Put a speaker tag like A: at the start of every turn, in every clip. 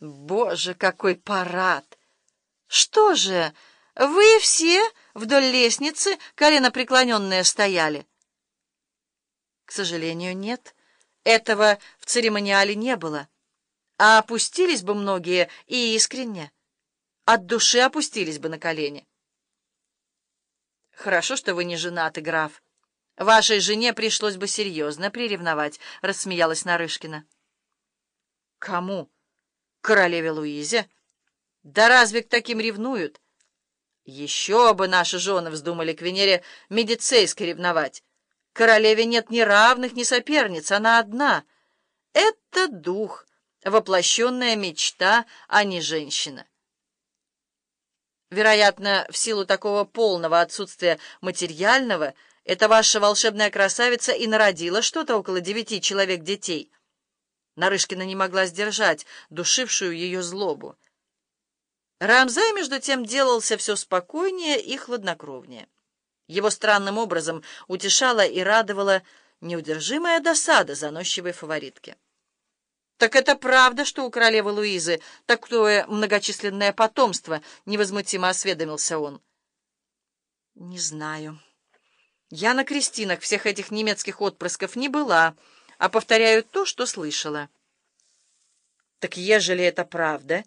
A: Боже, какой парад! Что же, вы все вдоль лестницы колено преклоненные стояли? К сожалению, нет. Этого в церемониале не было. А опустились бы многие и искренне. От души опустились бы на колени. Хорошо, что вы не женаты, граф. Вашей жене пришлось бы серьезно приревновать, — рассмеялась Нарышкина. Кому? Королеве Луизе? Да разве к таким ревнуют? Еще бы наши жены вздумали к Венере медицейской ревновать. Королеве нет ни равных, ни соперниц, она одна. Это дух, воплощенная мечта, а не женщина. Вероятно, в силу такого полного отсутствия материального, эта ваша волшебная красавица и народила что-то около девяти человек детей. Нарышкина не могла сдержать душившую ее злобу. Рамзай, между тем, делался все спокойнее и хладнокровнее. Его странным образом утешала и радовала неудержимая досада заносчивой фаворитки. «Так это правда, что у королевы Луизы такое многочисленное потомство?» — невозмутимо осведомился он. «Не знаю. Я на крестинах всех этих немецких отпрысков не была, а повторяю то, что слышала». «Так ежели это правда,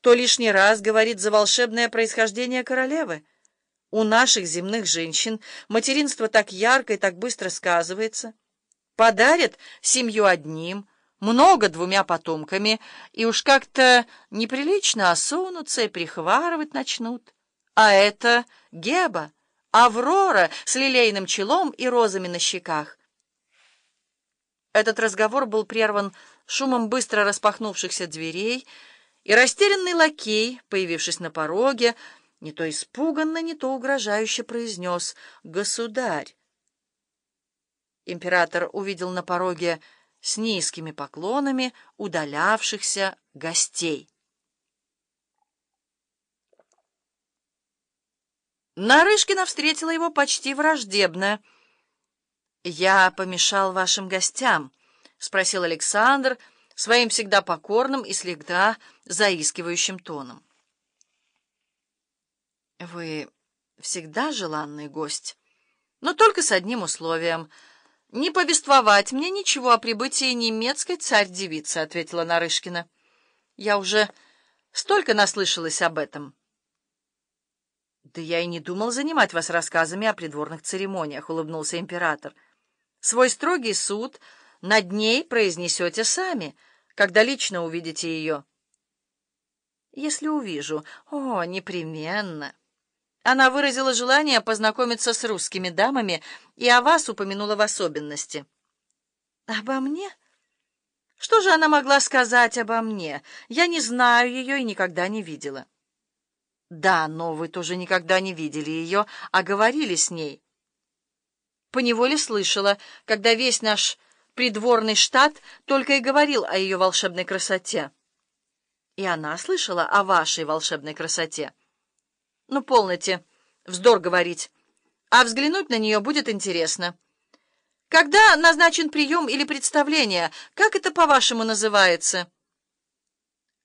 A: то лишний раз говорит за волшебное происхождение королевы. У наших земных женщин материнство так ярко и так быстро сказывается. Подарят семью одним» много двумя потомками, и уж как-то неприлично осунутся и прихварывать начнут. А это Геба, Аврора с лилейным челом и розами на щеках. Этот разговор был прерван шумом быстро распахнувшихся дверей, и растерянный лакей, появившись на пороге, не то испуганно, не то угрожающе произнес «Государь». Император увидел на пороге с низкими поклонами удалявшихся гостей. Нарышкина встретила его почти враждебно. «Я помешал вашим гостям?» — спросил Александр своим всегда покорным и слегка заискивающим тоном. «Вы всегда желанный гость, но только с одним условием — «Не повествовать мне ничего о прибытии немецкой царь-девицы», — ответила Нарышкина. «Я уже столько наслышалась об этом». «Да я и не думал занимать вас рассказами о придворных церемониях», — улыбнулся император. «Свой строгий суд над ней произнесете сами, когда лично увидите ее». «Если увижу. О, непременно». Она выразила желание познакомиться с русскими дамами и о вас упомянула в особенности. Обо мне? Что же она могла сказать обо мне? Я не знаю ее и никогда не видела. Да, но вы тоже никогда не видели ее, а говорили с ней. Поневоле слышала, когда весь наш придворный штат только и говорил о ее волшебной красоте. И она слышала о вашей волшебной красоте. Ну, полноте, вздор говорить. А взглянуть на нее будет интересно. Когда назначен прием или представление? Как это, по-вашему, называется?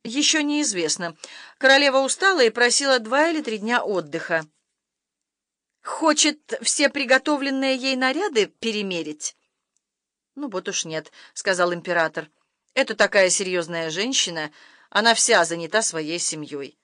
A: Еще неизвестно. Королева устала и просила два или три дня отдыха. Хочет все приготовленные ей наряды перемерить? Ну, вот уж нет, — сказал император. Это такая серьезная женщина, она вся занята своей семьей.